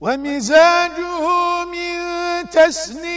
ومزاجه من تسنيم